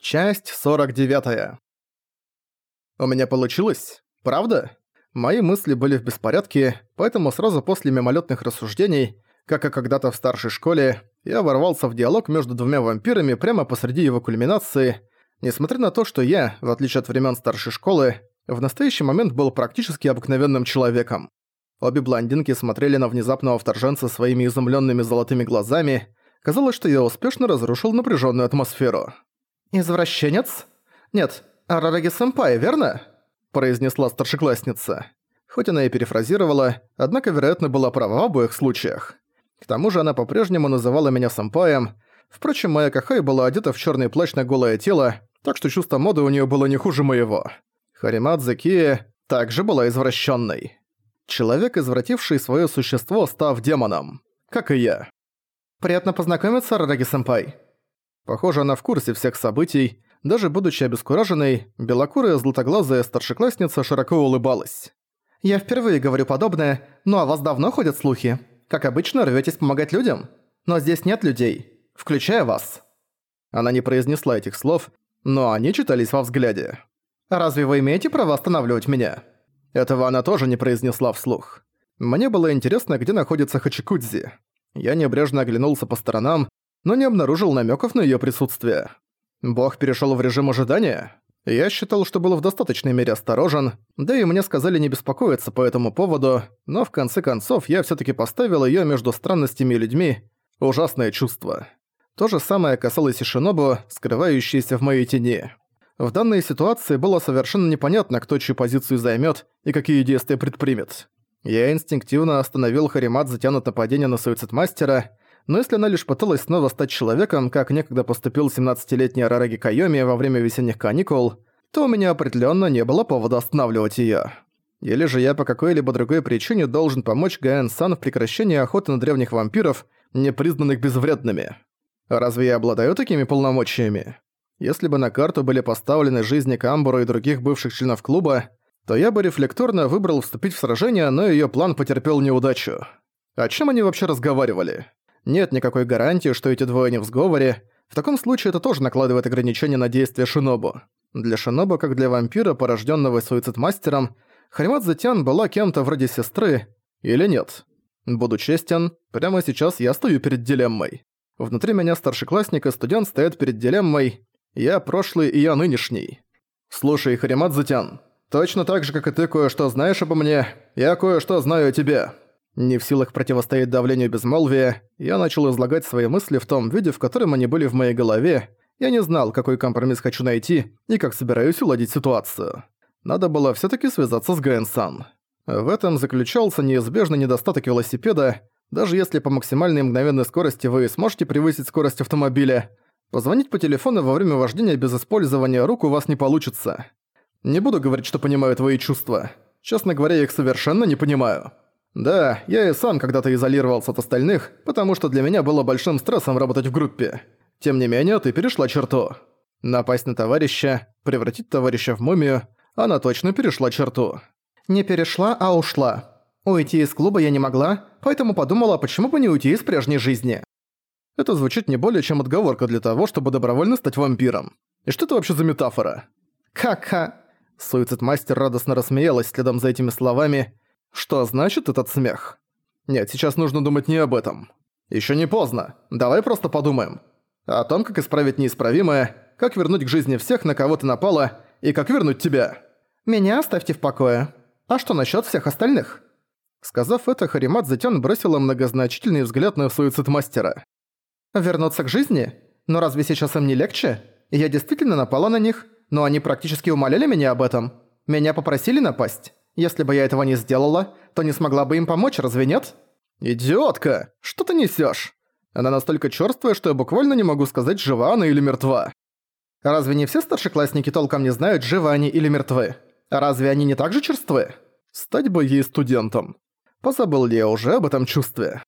Часть 49. У меня получилось, правда? Мои мысли были в беспорядке, поэтому сразу после мимолетных рассуждений, как и когда-то в старшей школе, я ворвался в диалог между двумя вампирами прямо посреди его кульминации, несмотря на то, что я, в отличие от времен старшей школы, в настоящий момент был практически обыкновенным человеком. Обе блондинки смотрели на внезапного вторженца своими изумленными золотыми глазами. Казалось, что я успешно разрушил напряженную атмосферу. «Извращенец? Нет, Арараги-сэмпай, верно?» произнесла старшеклассница. Хоть она и перефразировала, однако, вероятно, была права в обоих случаях. К тому же она по-прежнему называла меня сэмпаем. Впрочем, моя Кахай была одета в черный плащ на голое тело, так что чувство моды у нее было не хуже моего. Харимадзе Кия также была извращенной. Человек, извративший свое существо, став демоном. Как и я. «Приятно познакомиться, Арараги-сэмпай», Похоже, она в курсе всех событий. Даже будучи обескураженной, белокурая златоглазая старшеклассница широко улыбалась. «Я впервые говорю подобное, но о вас давно ходят слухи. Как обычно, рвётесь помогать людям. Но здесь нет людей, включая вас». Она не произнесла этих слов, но они читались во взгляде. «Разве вы имеете право останавливать меня?» Этого она тоже не произнесла вслух. Мне было интересно, где находится Хачикудзи. Я небрежно оглянулся по сторонам, но не обнаружил намеков на ее присутствие. Бог перешел в режим ожидания? Я считал, что был в достаточной мере осторожен, да и мне сказали не беспокоиться по этому поводу, но в конце концов я все таки поставил ее между странностями и людьми. Ужасное чувство. То же самое касалось и Шинобу, скрывающейся в моей тени. В данной ситуации было совершенно непонятно, кто чью позицию займет и какие действия предпримет. Я инстинктивно остановил Харимат затянут нападение на суицид-мастера, но если она лишь пыталась снова стать человеком, как некогда поступил 17-летний Арараги Кайоми во время весенних каникул, то у меня определенно не было повода останавливать ее. Или же я по какой-либо другой причине должен помочь Гаэн Сан в прекращении охоты на древних вампиров, не признанных безвредными. Разве я обладаю такими полномочиями? Если бы на карту были поставлены жизни Камбура и других бывших членов клуба, то я бы рефлекторно выбрал вступить в сражение, но ее план потерпел неудачу. О чем они вообще разговаривали? Нет никакой гарантии, что эти двое не в сговоре. В таком случае это тоже накладывает ограничения на действия Шинобу. Для Шинобу, как для вампира, порожденного суицид-мастером, Харимадзе Тян была кем-то вроде сестры, или нет? Буду честен, прямо сейчас я стою перед дилеммой. Внутри меня старшеклассник и студент стоят перед дилеммой «Я прошлый и я нынешний». «Слушай, Харимадзе Тян, точно так же, как и ты кое-что знаешь обо мне, я кое-что знаю о тебе. Не в силах противостоять давлению безмолвия, я начал излагать свои мысли в том виде, в котором они были в моей голове. Я не знал, какой компромисс хочу найти и как собираюсь уладить ситуацию. Надо было все таки связаться с Гэн-сан. В этом заключался неизбежный недостаток велосипеда. Даже если по максимальной мгновенной скорости вы сможете превысить скорость автомобиля, позвонить по телефону во время вождения без использования рук у вас не получится. Не буду говорить, что понимаю твои чувства. Честно говоря, я их совершенно не понимаю. Да, я и сам когда-то изолировался от остальных, потому что для меня было большим стрессом работать в группе. Тем не менее, ты перешла черту. Напасть на товарища, превратить товарища в мумию, она точно перешла черту. Не перешла, а ушла. Уйти из клуба я не могла, поэтому подумала, почему бы не уйти из прежней жизни. Это звучит не более чем отговорка для того, чтобы добровольно стать вампиром. И что это вообще за метафора? Ха-ха. Суицид-мастер радостно рассмеялась следом за этими словами, что значит этот смех? Нет, сейчас нужно думать не об этом. Ещё не поздно. Давай просто подумаем. О том, как исправить неисправимое, как вернуть к жизни всех, на кого ты напала, и как вернуть тебя. Меня оставьте в покое. А что насчёт всех остальных? Сказав это, Харимат Затян бросила многозначительный взгляд на суицид мастера. «Вернуться к жизни? Но разве сейчас им не легче? Я действительно напала на них, но они практически умоляли меня об этом. Меня попросили напасть. Если бы я этого не сделала, то не смогла бы им помочь, разве нет? Идиотка! Что ты несёшь? Она настолько чёрствая, что я буквально не могу сказать, жива она или мертва. Разве не все старшеклассники толком не знают, живы они или мертвы? Разве они не так же черствы? Стать бы ей студентом. Позабыл ли я уже об этом чувстве?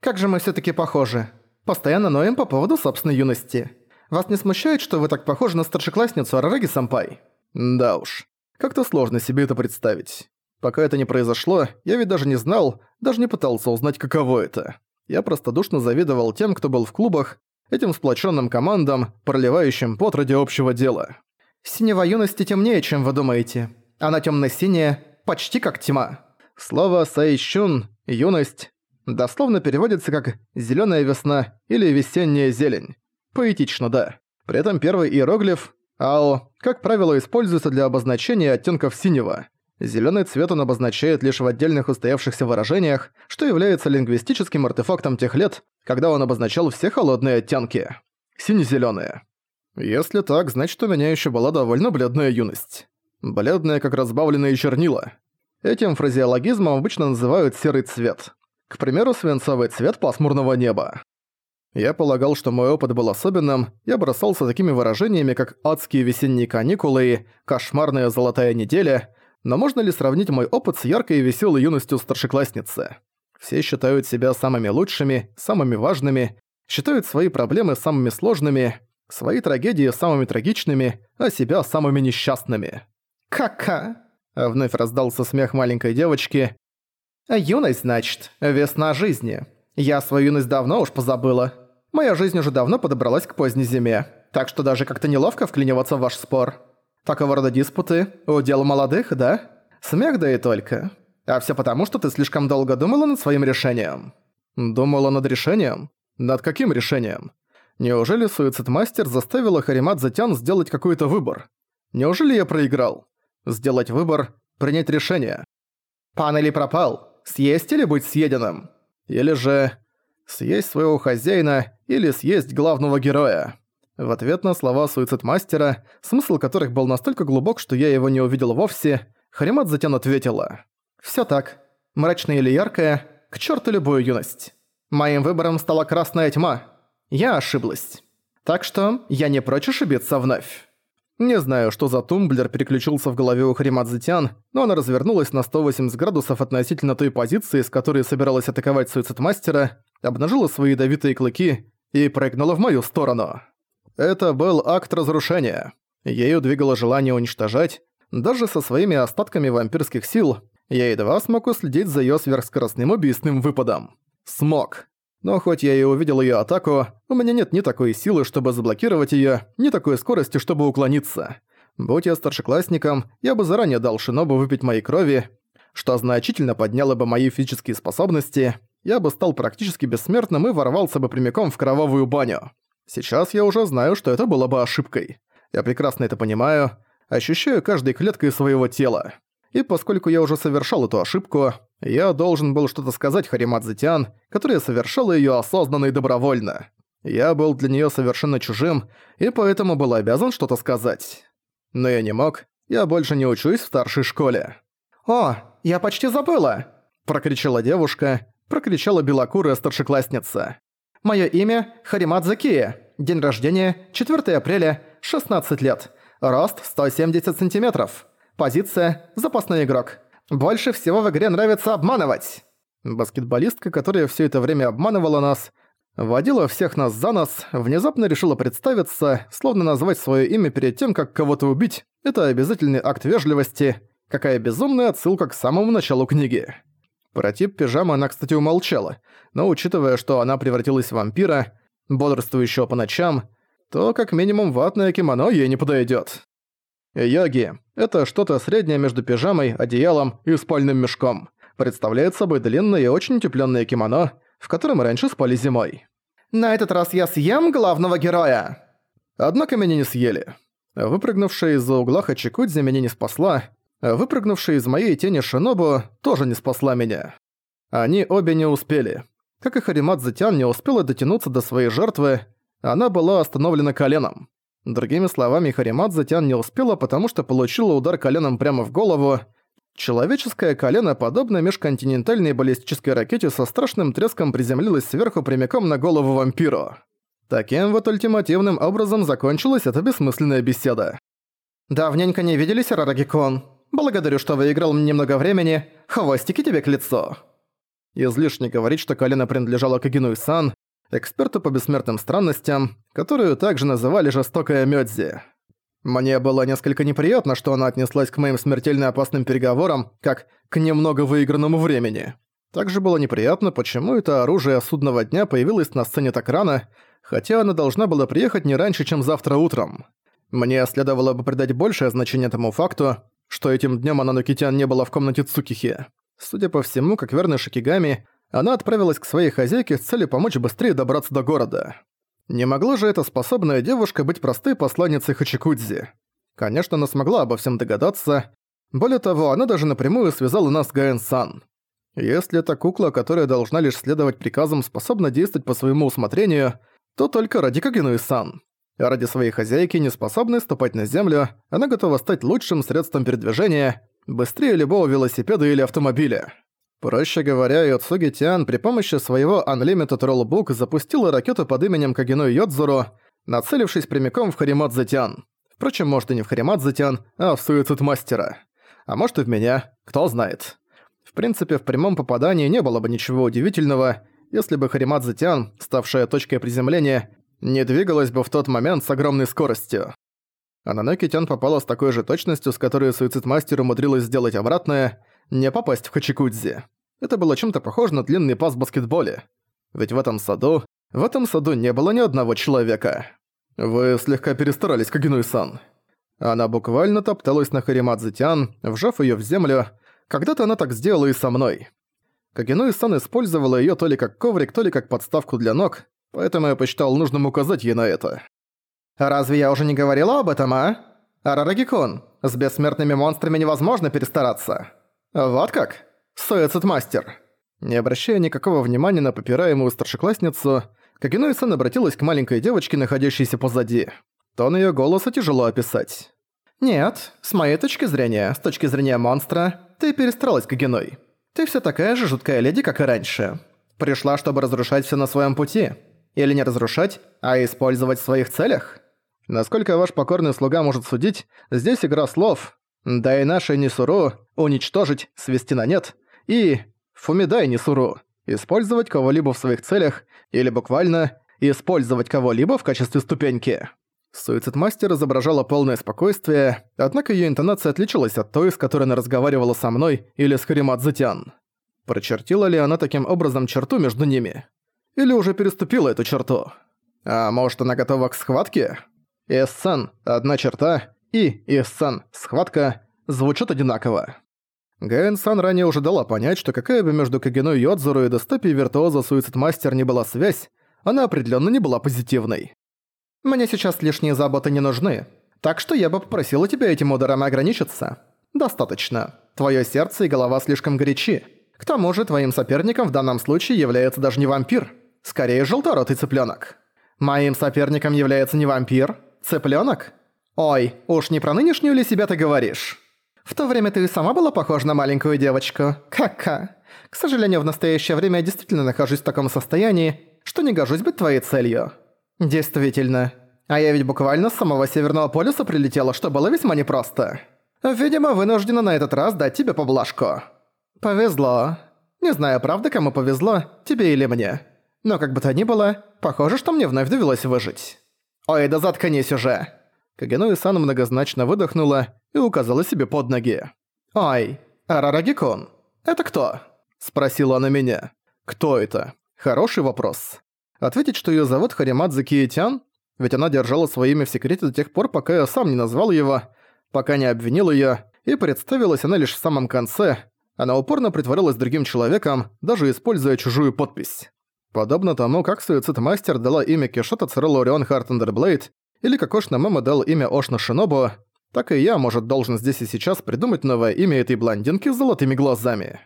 Как же мы всё-таки похожи. Постоянно ноем по поводу собственной юности. Вас не смущает, что вы так похожи на старшеклассницу Арараги-сампай? Да уж. Как-то сложно себе это представить. Пока это не произошло, я ведь даже не знал, даже не пытался узнать, каково это. Я простодушно завидовал тем, кто был в клубах, этим сплоченным командам, проливающим пот ради общего дела. Синева юности темнее, чем вы думаете. Она темно-синяя, почти как тьма. Слово «сайщун» — «юность» дословно переводится как «зелёная весна» или «весенняя зелень». Поэтично, да. При этом первый иероглиф «ао», как правило, используется для обозначения оттенков синего. Зелёный цвет он обозначает лишь в отдельных устоявшихся выражениях, что является лингвистическим артефактом тех лет, когда он обозначал все холодные оттенки. Сине-зелёные. Если так, значит у меня ещё была довольно бледная юность. Бледная, как разбавленные чернила. Этим фразеологизмом обычно называют серый цвет. К примеру, свинцовый цвет пасмурного неба. Я полагал, что мой опыт был особенным, я бросался такими выражениями, как «адские весенние каникулы» и «кошмарная золотая неделя», но можно ли сравнить мой опыт с яркой и веселой юностью старшеклассницы? Все считают себя самыми лучшими, самыми важными, считают свои проблемы самыми сложными, свои трагедии самыми трагичными, а себя самыми несчастными. «Ка-ка!» Вновь раздался смех маленькой девочки. «Юность, значит, весна жизни. Я свою юность давно уж позабыла. Моя жизнь уже давно подобралась к поздней зиме, так что даже как-то неловко вклиниваться в ваш спор. Такого рода диспуты – удел молодых, да? Смех да и только. А все потому, что ты слишком долго думала над своим решением». «Думала над решением? Над каким решением? Неужели суицид-мастер заставила Харимат Затян сделать какой-то выбор? Неужели я проиграл?» Сделать выбор, принять решение. Пан или пропал, съесть или быть съеденным. Или же съесть своего хозяина или съесть главного героя. В ответ на слова суицид-мастера, смысл которых был настолько глубок, что я его не увидел вовсе, Харимат затем ответила. «Всё так. Мрачная или яркая, к черту любую юность. Моим выбором стала красная тьма. Я ошиблась. Так что я не прочь ошибиться вновь». Не знаю, что за тумблер переключился в голове у Харимадзитян, но она развернулась на 180 градусов относительно той позиции, с которой собиралась атаковать суицид-мастера, обнажила свои ядовитые клыки и прыгнула в мою сторону. Это был акт разрушения. Ею двигало желание уничтожать. Даже со своими остатками вампирских сил я едва смог уследить за её сверхскоростным убийственным выпадом. Смог. Но хоть я и увидел её атаку, у меня нет ни такой силы, чтобы заблокировать её, ни такой скорости, чтобы уклониться. Будь я старшеклассником, я бы заранее дал Шинобу выпить моей крови, что значительно подняло бы мои физические способности, я бы стал практически бессмертным и ворвался бы прямиком в кровавую баню. Сейчас я уже знаю, что это было бы ошибкой. Я прекрасно это понимаю, ощущаю каждой клеткой своего тела. И поскольку я уже совершал эту ошибку, я должен был что-то сказать Харимадзе Тян, которая совершала её осознанно и добровольно. Я был для неё совершенно чужим, и поэтому был обязан что-то сказать. Но я не мог, я больше не учусь в старшей школе. «О, я почти забыла!» – прокричала девушка, прокричала белокурая старшеклассница. «Моё имя Харимадзе Кия, день рождения 4 апреля, 16 лет, рост 170 сантиметров, позиция – запасной игрок». Больше всего в игре нравится обманывать!» Баскетболистка, которая все это время обманывала нас, водила всех нас за нос, внезапно решила представиться, словно назвать свое имя перед тем, как кого-то убить. Это обязательный акт вежливости. Какая безумная отсылка к самому началу книги. Про тип пижамы она, кстати, умолчала, но учитывая, что она превратилась в вампира, бодрствующего по ночам, то как минимум ватное кимоно ей не подойдет. Йоги – это что-то среднее между пижамой, одеялом и спальным мешком. Представляет собой длинное и очень утеплённое кимоно, в котором раньше спали зимой. «На этот раз я съем главного героя!» Однако меня не съели. Выпрыгнувшая из-за угла Хачикудзи меня не спасла, а выпрыгнувшая из моей тени Шинобу тоже не спасла меня. Они обе не успели. Как и Харимадзе Тян не успела дотянуться до своей жертвы, она была остановлена коленом. Другими словами, Харимадзе Тян не успела, потому что получила удар коленом прямо в голову. Человеческое колено, подобно межконтинентальной баллистической ракете, со страшным треском приземлилось сверху прямиком на голову вампиру. Таким вот ультимативным образом закончилась эта бессмысленная беседа. «Давненько не виделись, Рарагикон. Благодарю, что выиграл мне немного времени. Хвостики тебе к лицу». Излишне говорить, что колено принадлежало Кагину Сан, эксперту по бессмертным странностям, которую также называли «жестокая Мёдзи». Мне было несколько неприятно, что она отнеслась к моим смертельно опасным переговорам, как к немного выигранному времени. Также было неприятно, почему это оружие судного дня появилось на сцене так рано, хотя она должна была приехать не раньше, чем завтра утром. Мне следовало бы придать большее значение тому факту, что этим днем Ананокитян не была в комнате Цукихи. Судя по всему, как верный Шикигами, она отправилась к своей хозяйке с целью помочь быстрее добраться до города. Не могла же эта способная девушка быть простой посланницей Хачикудзи. Конечно, она смогла обо всем догадаться. Более того, она даже напрямую связала нас с Гаэн-сан. Если эта кукла, которая должна лишь следовать приказам, способна действовать по своему усмотрению, то только ради Кагенуи-сан. Ради своей хозяйки, не способной ступать на землю, она готова стать лучшим средством передвижения, быстрее любого велосипеда или автомобиля. Проще говоря, Йоцуги Тиан при помощи своего Unlimited Rollbook запустила ракету под именем Кагену Йодзуру, нацелившись прямиком в Харимадзе Тиан. Впрочем, может и не в Харимадзе Тиан, а в Суицид Мастера. А может и в меня, кто знает. В принципе, в прямом попадании не было бы ничего удивительного, если бы Харимадзе Тиан, ставшая точкой приземления, не двигалась бы в тот момент с огромной скоростью. Ананоки Тян попала с такой же точностью, с которой Суицид-мастер умудрилась сделать обратное, не попасть в Хачикудзи. Это было чем-то похоже на длинный пас в баскетболе. Ведь в этом саду, в этом саду не было ни одного человека. Вы слегка перестарались, Кагенуй-сан. Она буквально топталась на Харимадзе Тян, вжав её в землю. Когда-то она так сделала и со мной. Кагенуй-сан использовала её то ли как коврик, то ли как подставку для ног, поэтому я посчитал нужным указать ей на это. «Разве я уже не говорила об этом, а? Арарагикон, с бессмертными монстрами невозможно перестараться». «Вот как? Суэцид-мастер». Не обращая никакого внимания на попираемую старшеклассницу, Кагенуи-сан обратилась к маленькой девочке, находящейся позади. Тон её голоса тяжело описать. «Нет, с моей точки зрения, с точки зрения монстра, ты перестаралась, Кагеной. Ты всё такая же жуткая леди, как и раньше. Пришла, чтобы разрушать всё на своём пути. Или не разрушать, а использовать в своих целях? Насколько ваш покорный слуга может судить, здесь игра слов. Да и нашей Нисуру уничтожить, свести на нет. И Фумидай Нисуру использовать кого-либо в своих целях или буквально использовать кого-либо в качестве ступеньки. Суицид-мастер изображала полное спокойствие, однако её интонация отличалась от той, с которой она разговаривала со мной или с Харимадзутян. Прочертила ли она таким образом черту между ними? Или уже переступила эту черту? А может, она готова к схватке? Эссан – одна черта, и Эссан – схватка – звучат одинаково. Гаэн-сан ранее уже дала понять, что какая бы между Кагеной Йодзуру и Достопи Виртуоза Суицид-Мастер не была связь, она определенно не была позитивной. «Мне сейчас лишние заботы не нужны, так что я бы попросила тебя этим ударом ограничиться. Достаточно. Твое сердце и голова слишком горячи. К тому же твоим соперником в данном случае является даже не вампир, скорее желторотый цыпленок. Моим соперником является не вампир, цыпленок? Ой, уж не про нынешнюю ли себя ты говоришь? В то время ты и сама была похожа на маленькую девочку. Ка-ка. К сожалению, в настоящее время я действительно нахожусь в таком состоянии, что не гожусь быть твоей целью. Действительно. А я ведь буквально с самого Северного полюса прилетела, что было весьма непросто. Видимо, вынуждена на этот раз дать тебе поблажку. Повезло. Не знаю, правда, кому повезло, тебе или мне. Но как бы то ни было, похоже, что мне вновь довелось выжить. Ой, да заткнись уже. Кагенуи-сан многозначно выдохнула и указала себе под ноги. «Ай, Арараги-кун, это кто?» – спросила она меня. «Кто это?» Хороший вопрос. Ответить, что её зовут Харимадзе Кие-тян? Ведь она держала своё имя в секрете до тех пор, пока я сам не назвал его, пока не обвинил её, и представилась она лишь в самом конце. Она упорно притворилась другим человеком, даже используя чужую подпись. Подобно тому, как Суицид-мастер дала имя Киссшот Ацерола Орион Хартандерблейд, или как Ошино Меме дал имя Ошино Шинобу, так и я, может, должен здесь и сейчас придумать новое имя этой блондинки с золотыми глазами.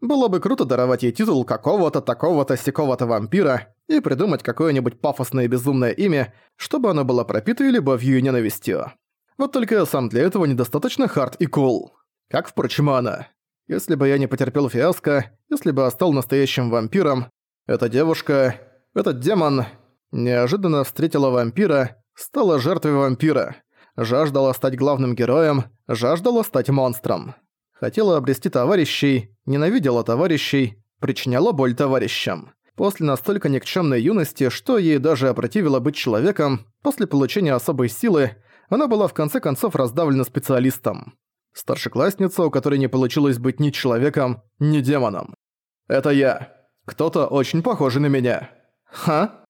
Было бы круто даровать ей титул какого-то, такого-то, сякого-то вампира и придумать какое-нибудь пафосное безумное имя, чтобы оно было пропито любовью и ненавистью. Вот только сам для этого недостаточно хард и кул. Как, впрочем, она. Если бы я не потерпел фиаско, если бы я стал настоящим вампиром, эта девушка, этот демон, неожиданно встретила вампира Стала жертвой вампира. Жаждала стать главным героем, жаждала стать монстром. Хотела обрести товарищей, ненавидела товарищей, причиняла боль товарищам. После настолько никчемной юности, что ей даже опротивило быть человеком, после получения особой силы, она была в конце концов раздавлена специалистом. Старшеклассница, у которой не получилось быть ни человеком, ни демоном. Это я. Кто-то очень похожий на меня. Ха?